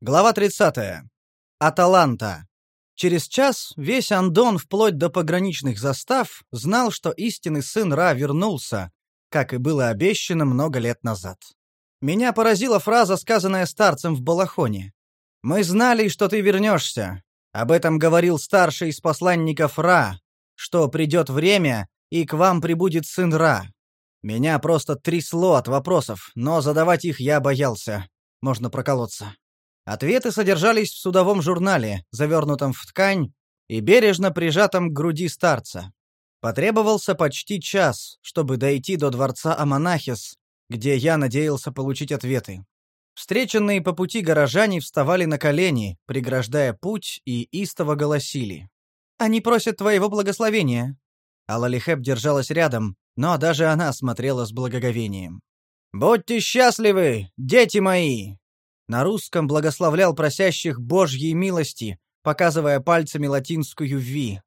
Глава 30. Аталанта. Через час весь Андон, вплоть до пограничных застав, знал, что истинный сын Ра вернулся, как и было обещано много лет назад. Меня поразила фраза, сказанная старцем в Балахоне. «Мы знали, что ты вернешься. Об этом говорил старший из посланников Ра, что придет время, и к вам прибудет сын Ра. Меня просто трясло от вопросов, но задавать их я боялся. Можно проколоться. Ответы содержались в судовом журнале, завернутом в ткань и бережно прижатом к груди старца. Потребовался почти час, чтобы дойти до дворца Аманахис, где я надеялся получить ответы. Встреченные по пути горожане вставали на колени, преграждая путь, и истово голосили. «Они просят твоего благословения». Алалихеп держалась рядом, но даже она смотрела с благоговением. «Будьте счастливы, дети мои!» На русском благословлял просящих Божьей милости, показывая пальцами латинскую «Ви».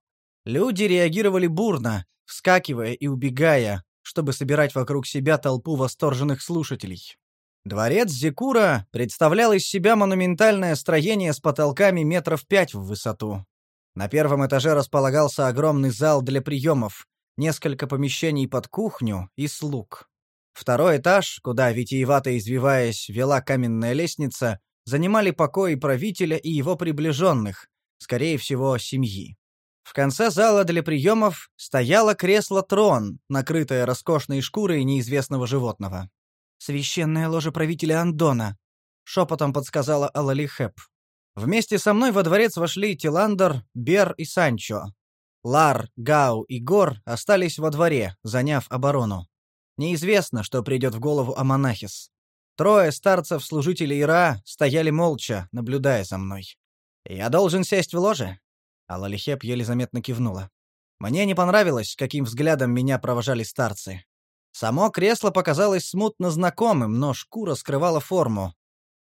Люди реагировали бурно, вскакивая и убегая, чтобы собирать вокруг себя толпу восторженных слушателей. Дворец Зекура представлял из себя монументальное строение с потолками метров пять в высоту. На первом этаже располагался огромный зал для приемов, несколько помещений под кухню и слуг. Второй этаж, куда, витиевато извиваясь, вела каменная лестница, занимали покои правителя и его приближенных, скорее всего, семьи. В конце зала для приемов стояло кресло-трон, накрытое роскошной шкурой неизвестного животного. «Священное ложе правителя Андона», — шепотом подсказала Алалихеп. Вместе со мной во дворец вошли Тиландер, Бер и Санчо. Лар, Гау и Гор остались во дворе, заняв оборону. Неизвестно, что придет в голову Аманахис. Трое старцев-служителей Ира стояли молча, наблюдая за мной. «Я должен сесть в ложе?» Алалихеп еле заметно кивнула. Мне не понравилось, каким взглядом меня провожали старцы. Само кресло показалось смутно знакомым, но шкура скрывала форму.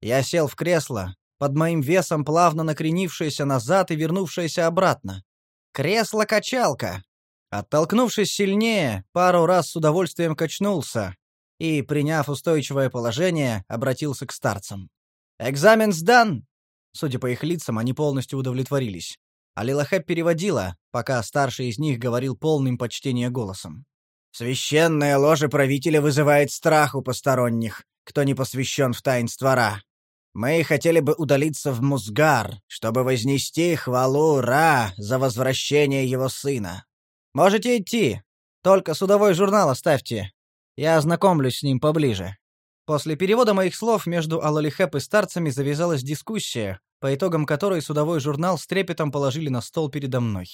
Я сел в кресло, под моим весом плавно накренившееся назад и вернувшееся обратно. Кресло-качалка. Оттолкнувшись сильнее, пару раз с удовольствием качнулся и, приняв устойчивое положение, обратился к старцам. «Экзамен сдан!» Судя по их лицам, они полностью удовлетворились. А Лилахеп переводила, пока старший из них говорил полным почтения голосом. «Священное ложе правителя вызывает страх у посторонних, кто не посвящен в таинство Ра. Мы хотели бы удалиться в Музгар, чтобы вознести хвалу Ра за возвращение его сына. Можете идти. Только судовой журнал оставьте. Я ознакомлюсь с ним поближе». После перевода моих слов между Алалихеп и старцами завязалась дискуссия, по итогам которой судовой журнал с трепетом положили на стол передо мной.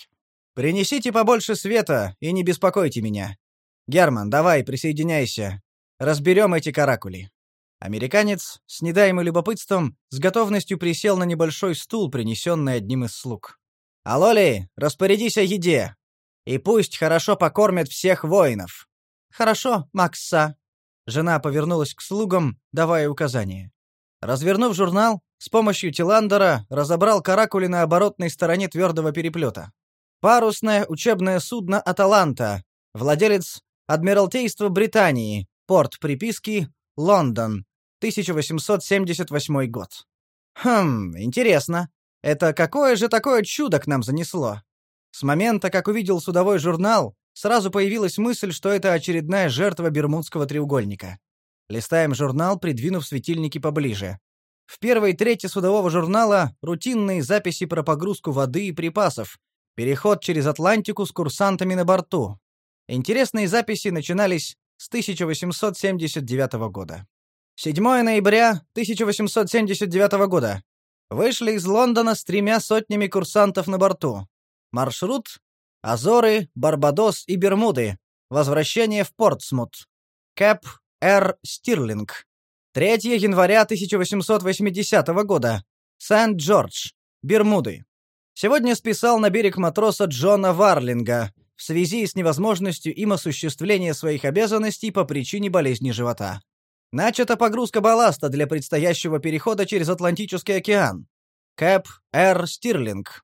«Принесите побольше света и не беспокойте меня. Герман, давай, присоединяйся. Разберем эти каракули». Американец, с недаемым любопытством, с готовностью присел на небольшой стул, принесенный одним из слуг. «Алоли, распорядись о еде. И пусть хорошо покормят всех воинов. Хорошо, Макса. Жена повернулась к слугам, давая указания. Развернув журнал, с помощью Тиландера разобрал каракули на оборотной стороне твердого переплета. Парусное учебное судно «Аталанта», владелец Адмиралтейства Британии, порт приписки Лондон, 1878 год. Хм, интересно. Это какое же такое чудо к нам занесло? С момента, как увидел судовой журнал, сразу появилась мысль, что это очередная жертва Бермудского треугольника. Листаем журнал, придвинув светильники поближе. В первой трети судового журнала рутинные записи про погрузку воды и припасов, переход через Атлантику с курсантами на борту. Интересные записи начинались с 1879 года. 7 ноября 1879 года. Вышли из Лондона с тремя сотнями курсантов на борту. Маршрут — Азоры, Барбадос и Бермуды. Возвращение в Портсмут. Кэп Р. Стирлинг. 3 января 1880 года. Сент-Джордж, Бермуды. Сегодня списал на берег матроса Джона Варлинга в связи с невозможностью им осуществления своих обязанностей по причине болезни живота. Начата погрузка балласта для предстоящего перехода через Атлантический океан. Кэп Р. Стирлинг.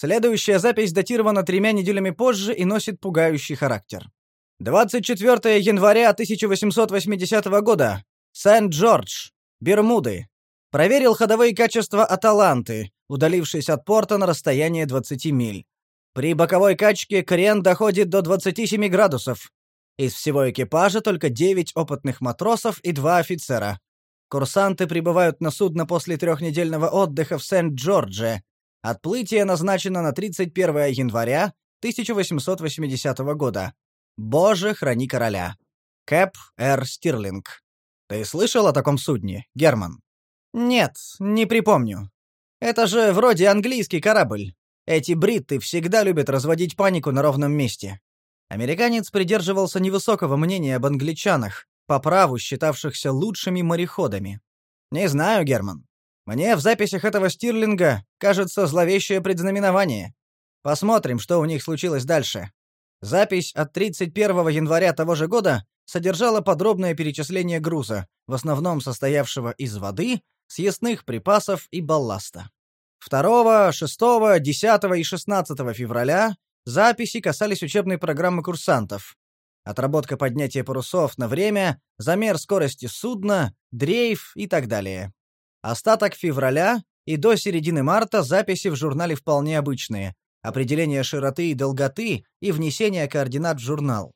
Следующая запись датирована тремя неделями позже и носит пугающий характер. 24 января 1880 года. Сент-Джордж, Бермуды. Проверил ходовые качества Аталанты, удалившись от порта на расстояние 20 миль. При боковой качке крен доходит до 27 градусов. Из всего экипажа только 9 опытных матросов и 2 офицера. Курсанты прибывают на судно после трехнедельного отдыха в Сент-Джордже. Отплытие назначено на 31 января 1880 года. Боже, храни короля. Кэп Р. Стирлинг. Ты слышал о таком судне, Герман? Нет, не припомню. Это же вроде английский корабль. Эти бритты всегда любят разводить панику на ровном месте. Американец придерживался невысокого мнения об англичанах, по праву считавшихся лучшими мореходами. Не знаю, Герман. Мне в записях этого Стирлинга кажется зловещее предзнаменование. Посмотрим, что у них случилось дальше. Запись от 31 января того же года содержала подробное перечисление груза, в основном состоявшего из воды, съестных припасов и балласта. 2, 6, 10 и 16 февраля записи касались учебной программы курсантов. Отработка поднятия парусов на время, замер скорости судна, дрейф и так далее. Остаток февраля и до середины марта записи в журнале вполне обычные. Определение широты и долготы и внесение координат в журнал.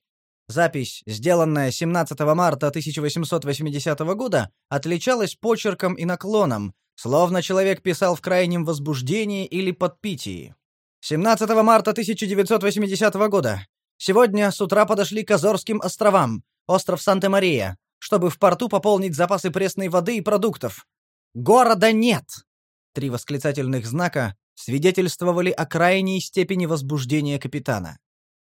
Запись, сделанная 17 марта 1880 года, отличалась почерком и наклоном, словно человек писал в крайнем возбуждении или подпитии. 17 марта 1980 года. Сегодня с утра подошли к Азорским островам, остров Санта-Мария, чтобы в порту пополнить запасы пресной воды и продуктов. Города нет. Три восклицательных знака свидетельствовали о крайней степени возбуждения капитана.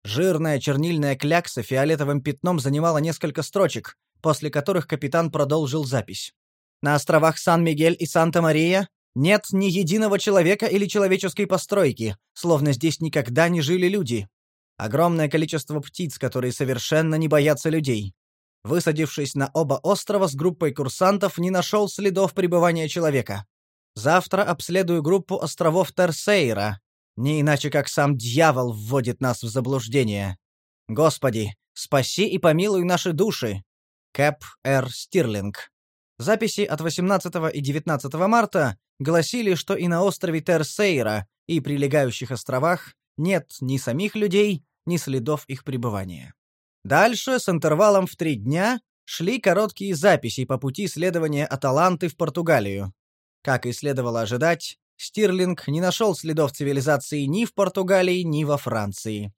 Жирная чернильная клякса фиолетовым пятном занимала несколько строчек, после которых капитан продолжил запись. На островах Сан-Мигель и Санта-Мария нет ни единого человека или человеческой постройки, словно здесь никогда не жили люди. Огромное количество птиц, которые совершенно не боятся людей. Высадившись на оба острова с группой курсантов, не нашел следов пребывания человека. Завтра обследую группу островов Терсейра, не иначе как сам дьявол вводит нас в заблуждение. Господи, спаси и помилуй наши души. Кэп Р. Стирлинг. Записи от 18 и 19 марта гласили, что и на острове Терсейра и прилегающих островах нет ни самих людей, ни следов их пребывания. Дальше, с интервалом в три дня, шли короткие записи по пути следования Аталанты в Португалию. Как и следовало ожидать, Стирлинг не нашел следов цивилизации ни в Португалии, ни во Франции.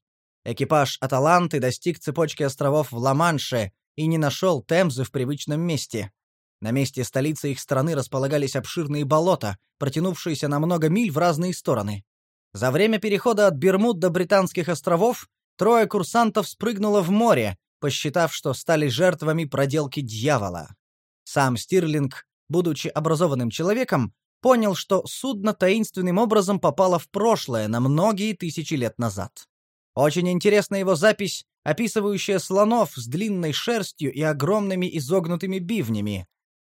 Экипаж «Аталанты» достиг цепочки островов в Ла-Манше и не нашел Темзы в привычном месте. На месте столицы их страны располагались обширные болота, протянувшиеся на много миль в разные стороны. За время перехода от Бермуд до Британских островов трое курсантов спрыгнуло в море, посчитав, что стали жертвами проделки дьявола. Сам Стирлинг, будучи образованным человеком, понял, что судно таинственным образом попало в прошлое на многие тысячи лет назад. Очень интересна его запись, описывающая слонов с длинной шерстью и огромными изогнутыми бивнями.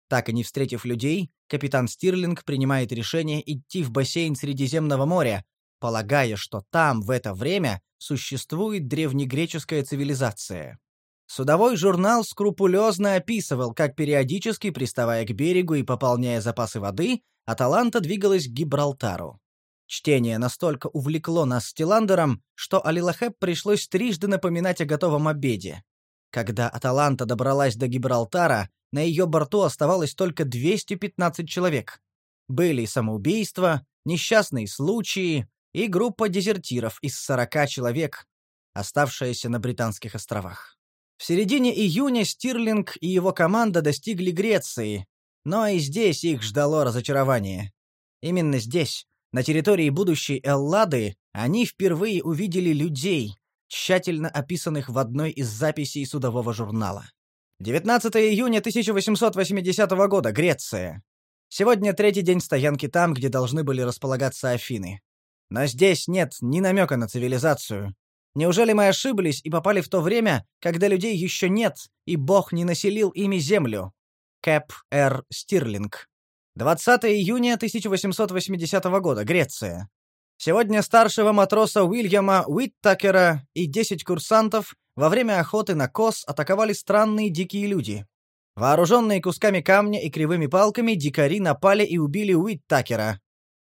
Так и не встретив людей, капитан Стирлинг принимает решение идти в бассейн Средиземного моря, полагая, что там в это время существует древнегреческая цивилизация. Судовой журнал скрупулезно описывал, как периодически, приставая к берегу и пополняя запасы воды, Аталанта двигалась к Гибралтару. Чтение настолько увлекло нас с Тиландером, что Алилахеп пришлось трижды напоминать о готовом обеде. Когда Аталанта добралась до Гибралтара, на ее борту оставалось только 215 человек. Были самоубийства, несчастные случаи и группа дезертиров из 40 человек, оставшаяся на Британских островах. В середине июня Стирлинг и его команда достигли Греции, но и здесь их ждало разочарование. Именно здесь, на территории будущей Эллады, они впервые увидели людей, тщательно описанных в одной из записей судового журнала. 19 июня 1880 года, Греция. Сегодня третий день стоянки там, где должны были располагаться Афины. Но здесь нет ни намека на цивилизацию, Неужели мы ошиблись и попали в то время, когда людей еще нет, и Бог не населил ими землю? Кэп Р. Стирлинг. 20 июня 1880 года, Греция. Сегодня старшего матроса Уильяма Уиттакера и 10 курсантов во время охоты на коз атаковали странные дикие люди. Вооруженные кусками камня и кривыми палками, дикари напали и убили Уиттакера,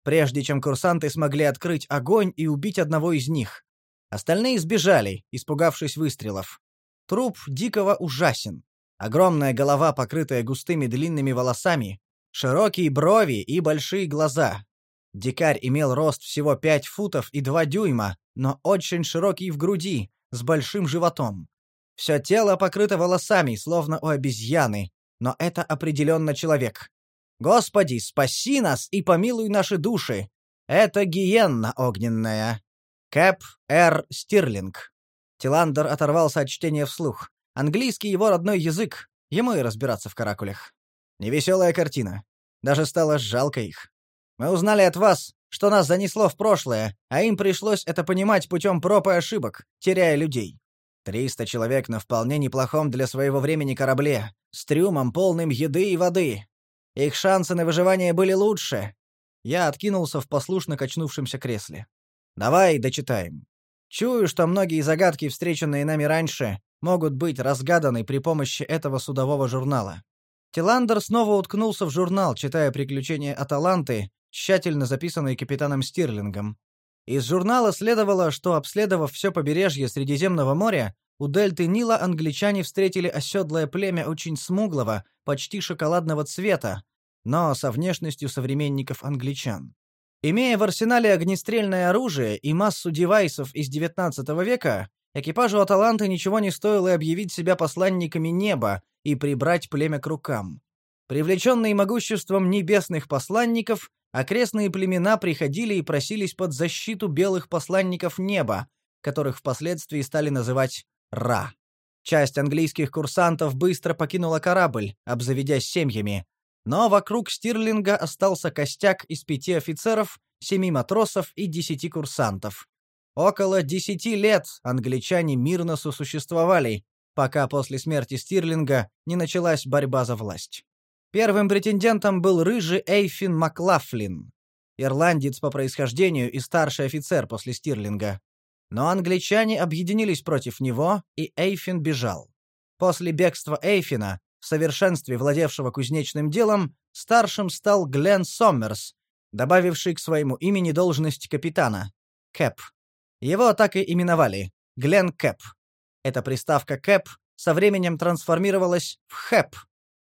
прежде чем курсанты смогли открыть огонь и убить одного из них. Остальные сбежали, испугавшись выстрелов. Труп Дикого ужасен. Огромная голова, покрытая густыми длинными волосами, широкие брови и большие глаза. Дикарь имел рост всего 5 футов и 2 дюйма, но очень широкий в груди, с большим животом. Все тело покрыто волосами, словно у обезьяны, но это определенно человек. Господи, спаси нас и помилуй наши души! Это гиенна огненная. Кэп Р. Стирлинг. Тиландер оторвался от чтения вслух. Английский его родной язык, ему и разбираться в каракулях. Невеселая картина. Даже стало жалко их. Мы узнали от вас, что нас занесло в прошлое, а им пришлось это понимать путем проб и ошибок, теряя людей. Триста человек на вполне неплохом для своего времени корабле, с трюмом, полным еды и воды. Их шансы на выживание были лучше. Я откинулся в послушно качнувшемся кресле. Давай дочитаем. Чую, что многие загадки, встреченные нами раньше, могут быть разгаданы при помощи этого судового журнала. Тиландер снова уткнулся в журнал, читая приключения Аталанты, тщательно записанные капитаном Стирлингом. Из журнала следовало, что, обследовав все побережье Средиземного моря, у дельты Нила англичане встретили оседлое племя очень смуглого, почти шоколадного цвета, но со внешностью современников англичан. Имея в арсенале огнестрельное оружие и массу девайсов из XIX века, экипажу Аталанты ничего не стоило объявить себя посланниками неба и прибрать племя к рукам. Привлеченные могуществом небесных посланников, окрестные племена приходили и просились под защиту белых посланников неба, которых впоследствии стали называть Ра. Часть английских курсантов быстро покинула корабль, обзаведясь семьями, но вокруг Стирлинга остался костяк из пяти офицеров, семи матросов и десяти курсантов. Около десяти лет англичане мирно сосуществовали, пока после смерти Стирлинга не началась борьба за власть. Первым претендентом был рыжий Эйфин Маклафлин, ирландец по происхождению и старший офицер после Стирлинга. Но англичане объединились против него, и Эйфин бежал. После бегства Эйфина в совершенстве владевшего кузнечным делом, старшим стал Глен Соммерс, добавивший к своему имени должность капитана — Кэп. Его так и именовали — Глен Кэп. Эта приставка Кэп со временем трансформировалась в Хэп,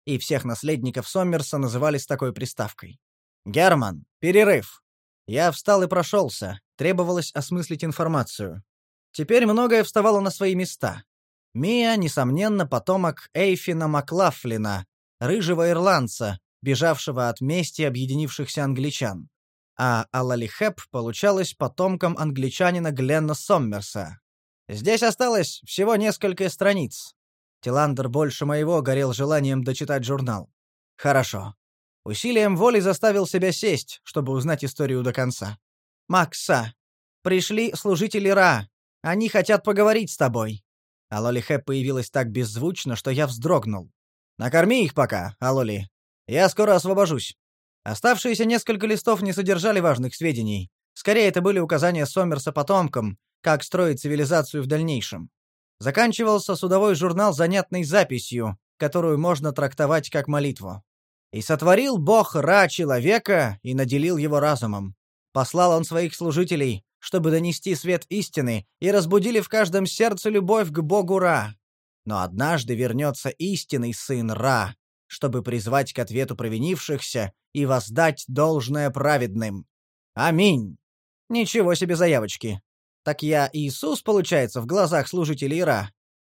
и всех наследников Соммерса называли с такой приставкой. «Герман, перерыв!» Я встал и прошелся, требовалось осмыслить информацию. Теперь многое вставало на свои места. Мия, несомненно, потомок Эйфина Маклафлина, рыжего ирландца, бежавшего от мести объединившихся англичан. А Алалихеп получалась потомком англичанина Гленна Соммерса. Здесь осталось всего несколько страниц. Тиландер больше моего горел желанием дочитать журнал. Хорошо. Усилием воли заставил себя сесть, чтобы узнать историю до конца. «Макса, пришли служители Ра. Они хотят поговорить с тобой». Алоли Хэп появилась так беззвучно, что я вздрогнул. «Накорми их пока, Алоли. Я скоро освобожусь». Оставшиеся несколько листов не содержали важных сведений. Скорее, это были указания Сомерса потомкам, как строить цивилизацию в дальнейшем. Заканчивался судовой журнал занятной записью, которую можно трактовать как молитву. «И сотворил Бог Ра человека и наделил его разумом. Послал он своих служителей, чтобы донести свет истины и разбудили в каждом сердце любовь к Богу Ра. Но однажды вернется истинный сын Ра, чтобы призвать к ответу провинившихся и воздать должное праведным. Аминь. Ничего себе заявочки. Так я Иисус, получается, в глазах служителей Ра.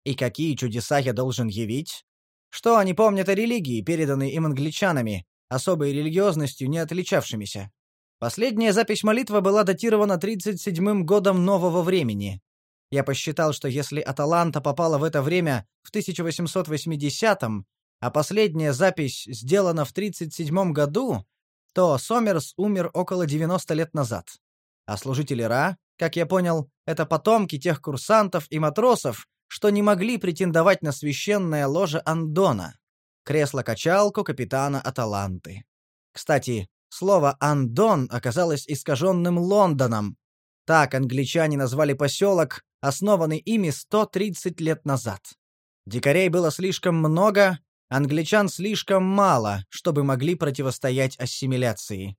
И какие чудеса я должен явить? Что они помнят о религии, переданной им англичанами, особой религиозностью не отличавшимися? Последняя запись молитвы была датирована 37-м годом нового времени. Я посчитал, что если Аталанта попала в это время в 1880-м, а последняя запись сделана в 37-м году, то Сомерс умер около 90 лет назад. А служители Ра, как я понял, это потомки тех курсантов и матросов, что не могли претендовать на священное ложе Андона, кресло-качалку капитана Аталанты. Кстати, Слово «Андон» оказалось искаженным Лондоном. Так англичане назвали поселок, основанный ими 130 лет назад. Дикарей было слишком много, Англичан слишком мало, чтобы могли противостоять ассимиляции.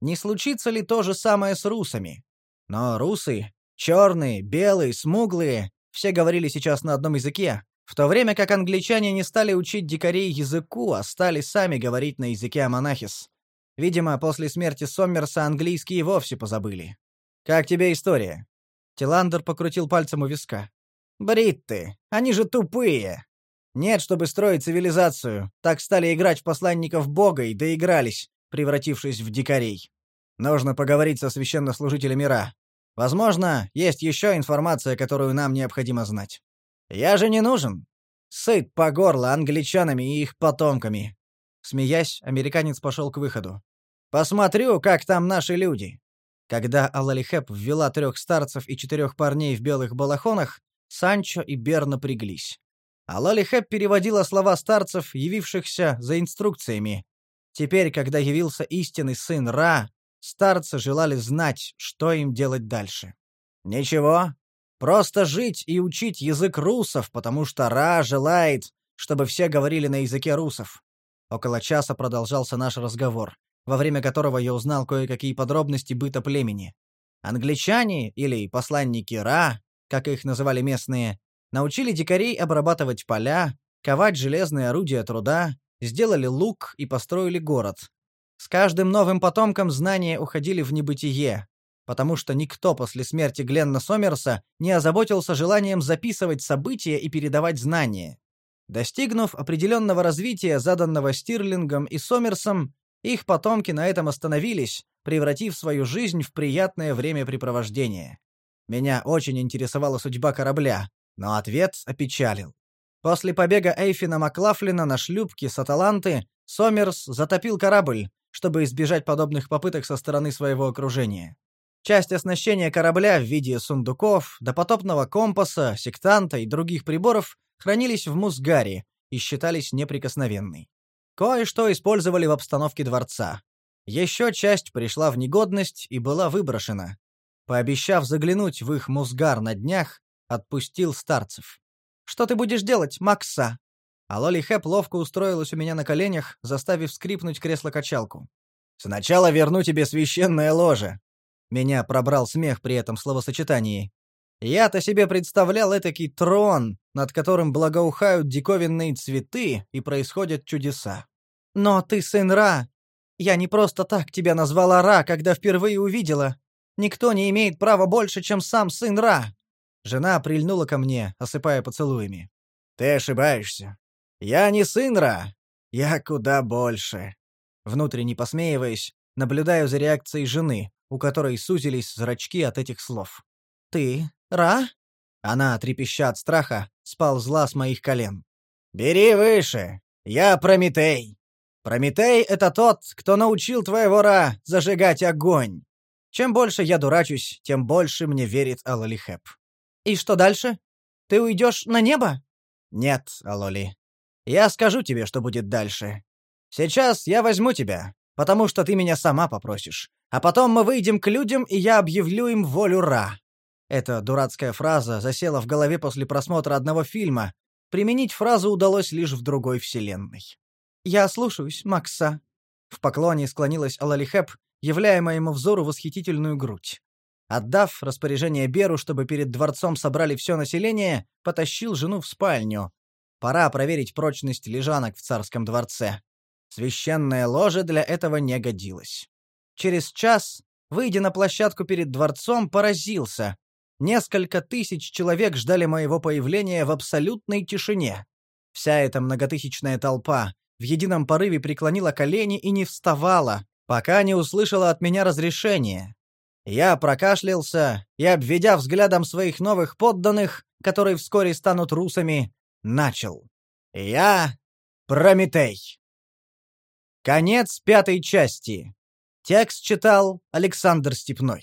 Не случится ли то же самое с русами? Но русы, черные, белые, смуглые, все говорили сейчас на одном языке, в то время как англичане не стали учить дикарей языку, а стали сами говорить на языке амонахис. Видимо, после смерти Соммерса английские вовсе позабыли. «Как тебе история?» Тиландер покрутил пальцем у виска. «Бритты, они же тупые. Нет, чтобы строить цивилизацию, так стали играть в посланников Бога и доигрались, превратившись в дикарей. Нужно поговорить со священнослужителями Ра. Возможно, есть еще информация, которую нам необходимо знать. Я же не нужен. Сыт по горло англичанами и их потомками. Смеясь, американец пошел к выходу. Посмотрю, как там наши люди. Когда Алалихеп ввела трех старцев и четырех парней в белых балахонах, Санчо и Бер напряглись. Алалихеп переводила слова старцев, явившихся за инструкциями. Теперь, когда явился истинный сын Ра, старцы желали знать, что им делать дальше. «Ничего, просто жить и учить язык русов, потому что Ра желает, чтобы все говорили на языке русов». Около часа продолжался наш разговор, во время которого я узнал кое-какие подробности быта племени. Англичане, или посланники Ра, как их называли местные, научили дикарей обрабатывать поля, ковать железные орудия труда, сделали лук и построили город. С каждым новым потомком знания уходили в небытие, потому что никто после смерти Гленна Сомерса не озаботился желанием записывать события и передавать знания. Достигнув определенного развития, заданного Стирлингом и Сомерсом, их потомки на этом остановились, превратив свою жизнь в приятное времяпрепровождение. Меня очень интересовала судьба корабля, но ответ опечалил. После побега Эйфина Маклафлина на шлюпке с Аталанты Сомерс затопил корабль, чтобы избежать подобных попыток со стороны своего окружения. Часть оснащения корабля в виде сундуков, допотопного компаса, сектанта и других приборов хранились в Мусгаре и считались неприкосновенной. Кое-что использовали в обстановке дворца. Еще часть пришла в негодность и была выброшена. Пообещав заглянуть в их Мусгар на днях, Отпустил старцев. «Что ты будешь делать, Макса?» А Лоли Хэп ловко устроилась у меня на коленях, заставив скрипнуть кресло-качалку. «Сначала верну тебе священное ложе». Меня пробрал смех при этом словосочетании. Я-то себе представлял этакий трон, над которым благоухают диковинные цветы и происходят чудеса. «Но ты сын Ра. Я не просто так тебя назвала Ра, когда впервые увидела. Никто не имеет права больше, чем сам сын Ра. Жена прильнула ко мне, осыпая поцелуями. «Ты ошибаешься. Я не сын Ра. Я куда больше». Внутренне посмеиваясь, наблюдаю за реакцией жены, у которой сузились зрачки от этих слов. «Ты Ра?» Она, трепеща от страха, сползла с моих колен. «Бери выше. Я Прометей. Прометей — это тот, кто научил твоего Ра зажигать огонь. Чем больше я дурачусь, тем больше мне верит Алалихеп. И что дальше? Ты уйдешь на небо? Нет, Алоли. Я скажу тебе, что будет дальше. Сейчас я возьму тебя, потому что ты меня сама попросишь. А потом мы выйдем к людям, и я объявлю им волю Ра. Эта дурацкая фраза засела в голове после просмотра одного фильма. Применить фразу удалось лишь в другой вселенной. «Я слушаюсь, Макса». В поклоне склонилась Алалихеп, являя моему взору восхитительную грудь. Отдав распоряжение Беру, чтобы перед дворцом собрали все население, потащил жену в спальню. Пора проверить прочность лежанок в царском дворце. Священное ложе для этого не годилось. Через час, выйдя на площадку перед дворцом, поразился. Несколько тысяч человек ждали моего появления в абсолютной тишине. Вся эта многотысячная толпа в едином порыве преклонила колени и не вставала, пока не услышала от меня разрешения. Я прокашлялся и, обведя взглядом своих новых подданных, которые вскоре станут русами, начал. Я Прометей. Конец пятой части. Текст читал Александр Степной.